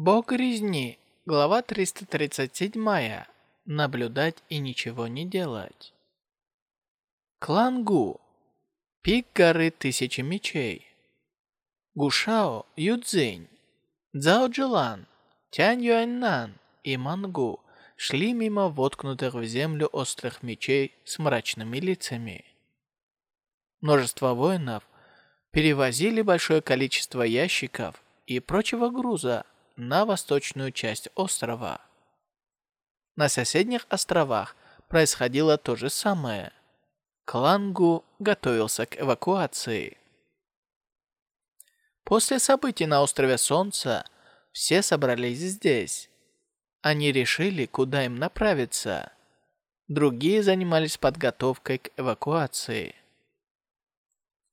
Бог резни. Глава 337. Наблюдать и ничего не делать. Клан Гу. Пик горы Тысячи Мечей. Гушао Юцзинь, Цзао Джилан, Тянь Юаньнан и Мангу шли мимо воткнутых в землю острых мечей с мрачными лицами. Множество воинов перевозили большое количество ящиков и прочего груза на восточную часть острова. На соседних островах происходило то же самое. Клангу готовился к эвакуации. После событий на острове Солнца все собрались здесь. Они решили, куда им направиться. Другие занимались подготовкой к эвакуации.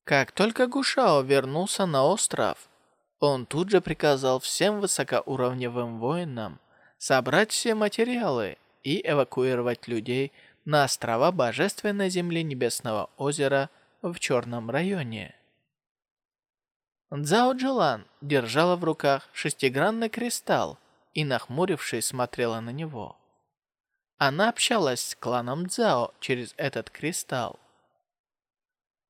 Как только Гушао вернулся на остров, он тут же приказал всем высокоуровневым воинам собрать все материалы и эвакуировать людей на острова Божественной Земли Небесного озера в Черном районе. Цзао Джилан держала в руках шестигранный кристалл и, нахмурившись, смотрела на него. Она общалась с кланом Цзао через этот кристалл.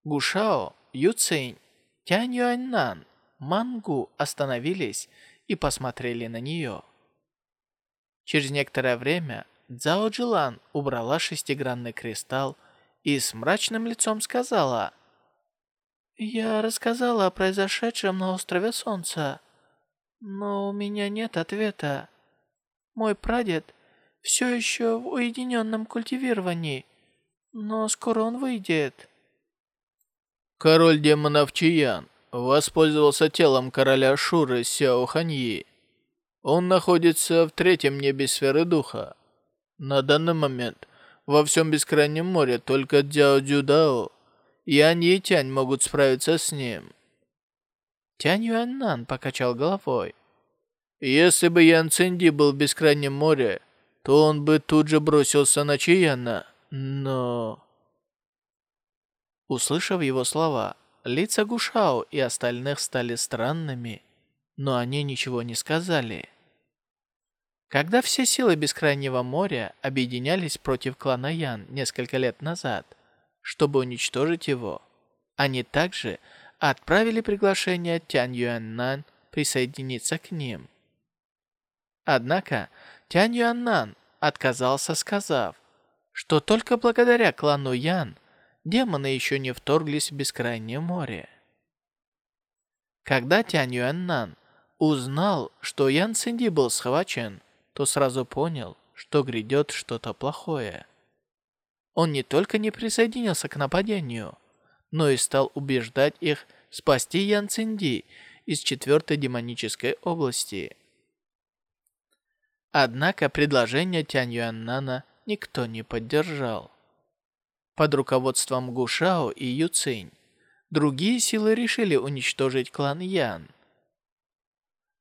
Гушао, Юцинь, Тянь Юаньнан, Мангу остановились и посмотрели на нее. Через некоторое время Цзао Джилан убрала шестигранный кристалл и с мрачным лицом сказала – я рассказала о произошедшем на острове Солнца, но у меня нет ответа. Мой прадед все еще в уединенном культивировании, но скоро он выйдет. Король демонов Чиян воспользовался телом короля Шуры Сяо Ханьи. Он находится в третьем небе сферы духа. На данный момент во всем бескрайнем море только Дзяо Дзюдао Ян и Тянь могут справиться с ним. Тянь Юаннан покачал головой. Если бы Ян Цинди был в бескрайнем море, то он бы тут же бросился на Чияна, но... Услышав его слова, лица Гушао и остальных стали странными, но они ничего не сказали. Когда все силы Бескрайнего моря объединялись против клана Ян несколько лет назад, чтобы уничтожить его. Они также отправили приглашение Тянь Юаннан присоединиться к ним. Однако Тянь Юаннан отказался, сказав, что только благодаря клану Ян демоны еще не вторглись в Бескрайнее море. Когда Тянь Юаннан узнал, что Ян Цинди был схвачен, то сразу понял, что грядет что-то плохое. Он не только не присоединился к нападению, но и стал убеждать их спасти Ян Цинди из четвертой демонической области. Однако предложение Тянь Юаннана никто не поддержал. Под руководством Гушао и Юцинь другие силы решили уничтожить клан Ян.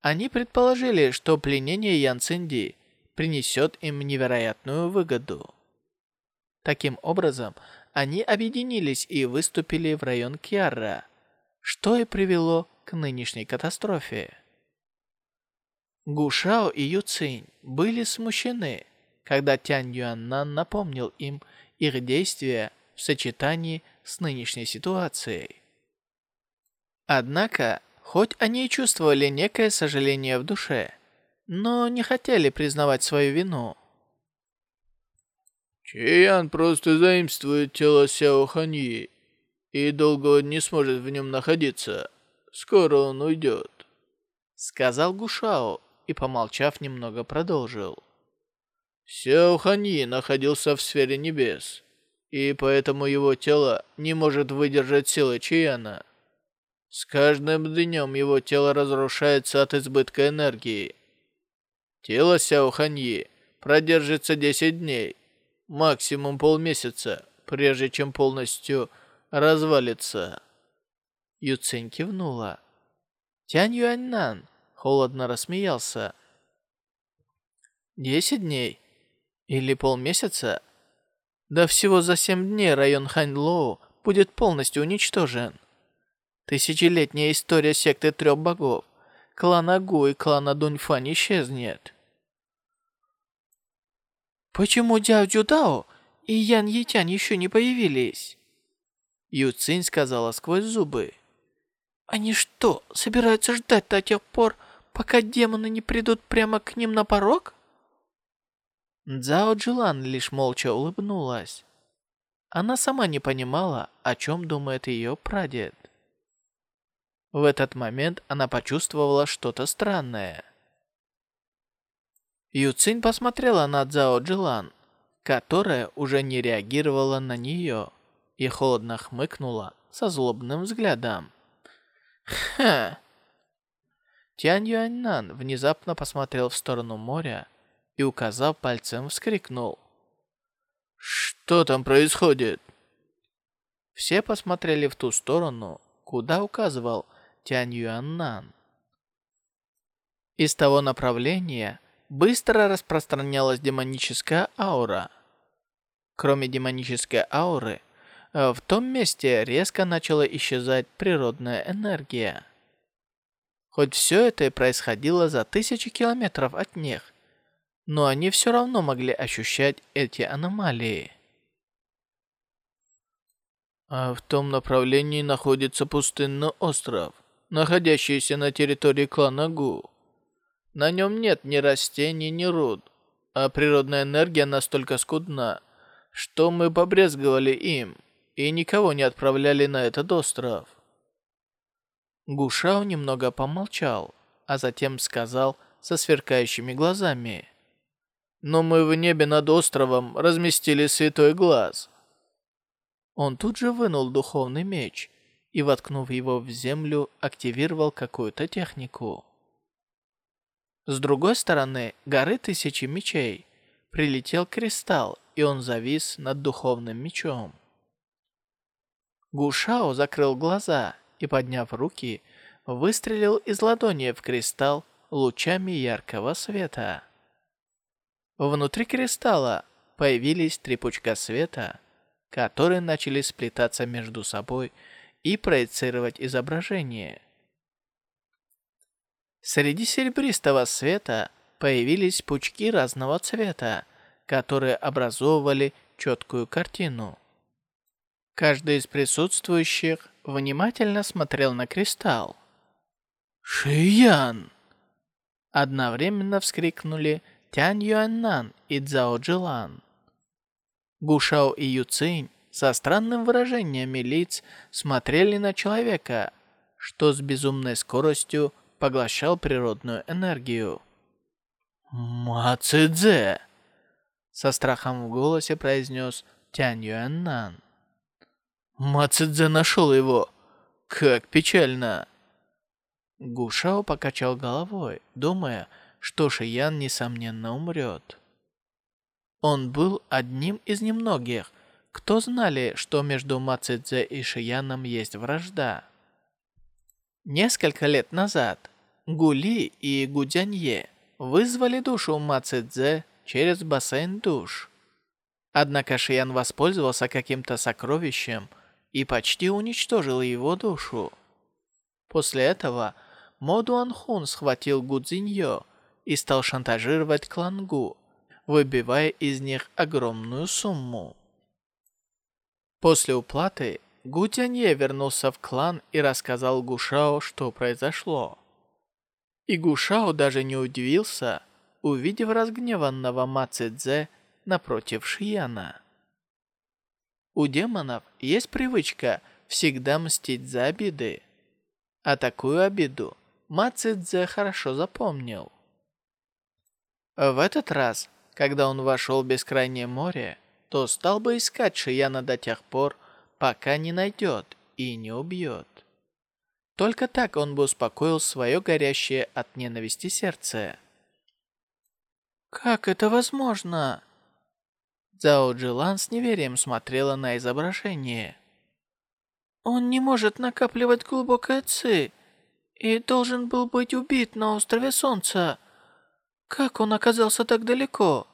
Они предположили, что пленение Ян Цинди принесет им невероятную выгоду. Таким образом, они объединились и выступили в район Киара, что и привело к нынешней катастрофе. Гушао и Юцинь были смущены, когда Тянь Юаннан напомнил им их действия в сочетании с нынешней ситуацией. Однако, хоть они и чувствовали некое сожаление в душе, но не хотели признавать свою вину, Чиян просто заимствует тело Сяо Ханьи и долго не сможет в нем находиться. Скоро он уйдет. Сказал Гушао и, помолчав немного, продолжил. Сяо Ханьи находился в сфере небес, и поэтому его тело не может выдержать силы Чияна. С каждым днем его тело разрушается от избытка энергии. Тело Сяо Ханьи продержится 10 дней, максимум полмесяца, прежде чем полностью развалится. Юцинь кивнула. Тянь Юаньнан холодно рассмеялся. Десять дней? Или полмесяца? Да всего за семь дней район Ханьлоу будет полностью уничтожен. Тысячелетняя история секты трех богов клана Гу и клана Дуньфань исчезнет. Почему Дяо Джудао и Ян Етянь еще не появились? Ю Цинь сказала сквозь зубы. Они что, собираются ждать до тех пор, пока демоны не придут прямо к ним на порог? Цзао Джилан лишь молча улыбнулась. Она сама не понимала, о чем думает ее прадед. В этот момент она почувствовала что-то странное. Юцинь посмотрела на Цзао Джилан, которая уже не реагировала на нее, и холодно хмыкнула со злобным взглядом. «Ха!» Тянь Юаньнан внезапно посмотрел в сторону моря и, указав пальцем, вскрикнул. «Что там происходит?» Все посмотрели в ту сторону, куда указывал Тянь Юаннан. Из того направления быстро распространялась демоническая аура. Кроме демонической ауры, э, в том месте резко начала исчезать природная энергия. Хоть все это и происходило за тысячи километров от них, но они все равно могли ощущать эти аномалии. А в том направлении находится пустынный остров, находящийся на территории клана Гу. На нем нет ни растений, ни руд, а природная энергия настолько скудна, что мы побрезговали им и никого не отправляли на этот остров. Гушао немного помолчал, а затем сказал со сверкающими глазами. «Но мы в небе над островом разместили святой глаз». Он тут же вынул духовный меч и, воткнув его в землю, активировал какую-то технику. С другой стороны горы Тысячи Мечей прилетел кристалл, и он завис над духовным мечом. Гушао закрыл глаза и, подняв руки, выстрелил из ладони в кристалл лучами яркого света. Внутри кристалла появились три пучка света, которые начали сплетаться между собой и проецировать изображение. Среди серебристого света появились пучки разного цвета, которые образовывали четкую картину. Каждый из присутствующих внимательно смотрел на кристалл. «Шиян!» Одновременно вскрикнули Тянь Юаннан и Цзао Джилан. Гушао и Юцинь со странным выражениями лиц смотрели на человека, что с безумной скоростью поглощал природную энергию. «Ма-ци-дзе!» Со страхом в голосе произнес Тянь Юаннан. «Ма-ци-дзе нашел его! Как печально!» Гушао покачал головой, думая, что Шиян, несомненно, умрет. Он был одним из немногих, кто знали, что между Ма Цзэ и Шияном есть вражда. Несколько лет назад Гули и Гудянье вызвали душу Ма Цзэ через бассейн душ. Однако Шиян воспользовался каким-то сокровищем и почти уничтожил его душу. После этого Мо Дуанхун схватил Гу Цзиньё и стал шантажировать клан Гу, выбивая из них огромную сумму. После уплаты Гу Тянье вернулся в клан и рассказал Гушао, что произошло. И Гушао даже не удивился, увидев разгневанного Ма Цзэ напротив Шияна. У демонов есть привычка всегда мстить за обиды. А такую обиду Ма Цзэ хорошо запомнил. В этот раз, когда он вошел в бескрайнее море, то стал бы искать Шияна до тех пор, пока не найдет и не убьет. Только так он бы успокоил свое горящее от ненависти сердце. «Как это возможно?» Цао Джилан с неверием смотрела на изображение. «Он не может накапливать глубокое ци и должен был быть убит на острове Солнца. Как он оказался так далеко?»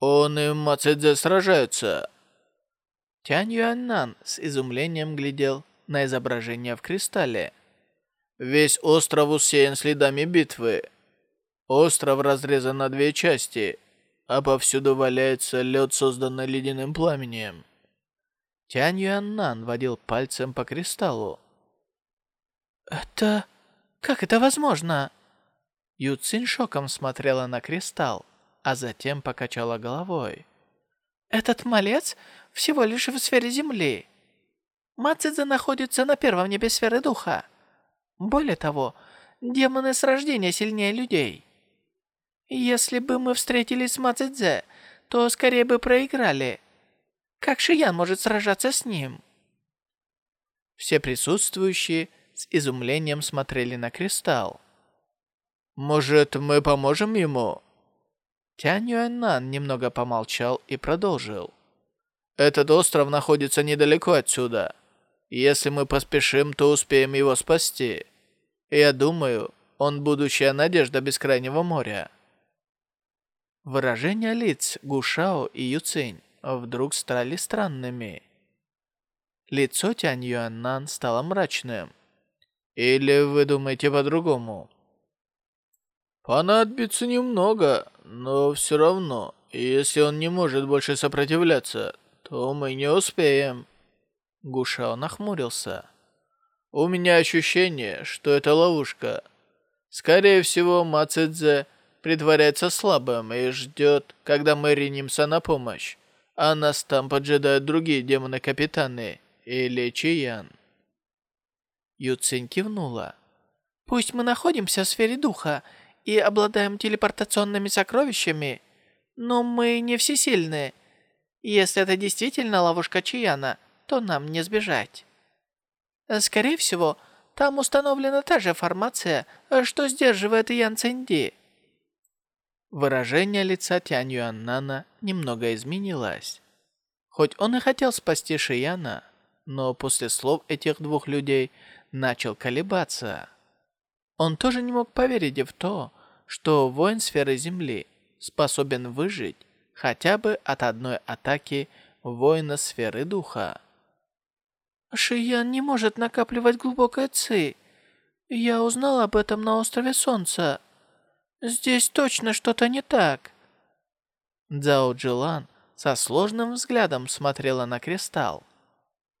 «Он и Мацедзе сражаются». Тянь Юаннан с изумлением глядел на изображение в кристалле. Весь остров усеян следами битвы. Остров разрезан на две части, а повсюду валяется лед, созданный ледяным пламенем. Тянь Юаннан водил пальцем по кристаллу. «Это... как это возможно?» Ю шоком смотрела на кристалл, а затем покачала головой. «Этот малец всего лишь в сфере Земли. Мацидзе находится на первом небе сферы Духа. Более того, демоны с рождения сильнее людей. Если бы мы встретились с Мацидзе, то скорее бы проиграли. Как Шиян может сражаться с ним?» Все присутствующие с изумлением смотрели на кристалл. «Может, мы поможем ему?» Тянь Юэннан немного помолчал и продолжил. «Этот остров находится недалеко отсюда. Если мы поспешим, то успеем его спасти. Я думаю, он будущая надежда Бескрайнего моря». Выражения лиц Гушао и Юцинь вдруг стали странными. Лицо Тянь Юаннан стало мрачным. «Или вы думаете по-другому?» «Понадобится немного, но все равно, если он не может больше сопротивляться, то мы не успеем». Гушао нахмурился. «У меня ощущение, что это ловушка. Скорее всего, Мацидзе притворяется слабым и ждет, когда мы ринемся на помощь, а нас там поджидают другие демоны-капитаны или Чиян». Юцинь кивнула. «Пусть мы находимся в сфере духа и обладаем телепортационными сокровищами, но мы не всесильны. Если это действительно ловушка Чияна, то нам не сбежать. Скорее всего, там установлена та же формация, что сдерживает Ян Цэнди. Выражение лица Тянь Юаннана немного изменилось. Хоть он и хотел спасти Шияна, но после слов этих двух людей начал колебаться. Он тоже не мог поверить в то, что воин сферы Земли способен выжить хотя бы от одной атаки воина сферы Духа. Шиян не может накапливать глубокое ци. Я узнал об этом на острове Солнца. Здесь точно что-то не так. Цзао Джилан со сложным взглядом смотрела на кристалл.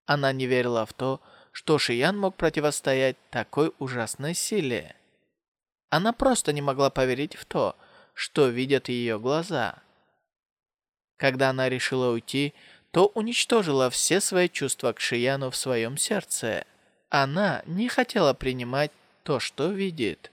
Она не верила в то, что Шиян мог противостоять такой ужасной силе. Она просто не могла поверить в то, что видят ее глаза. Когда она решила уйти, то уничтожила все свои чувства к Шияну в своем сердце. Она не хотела принимать то, что видит.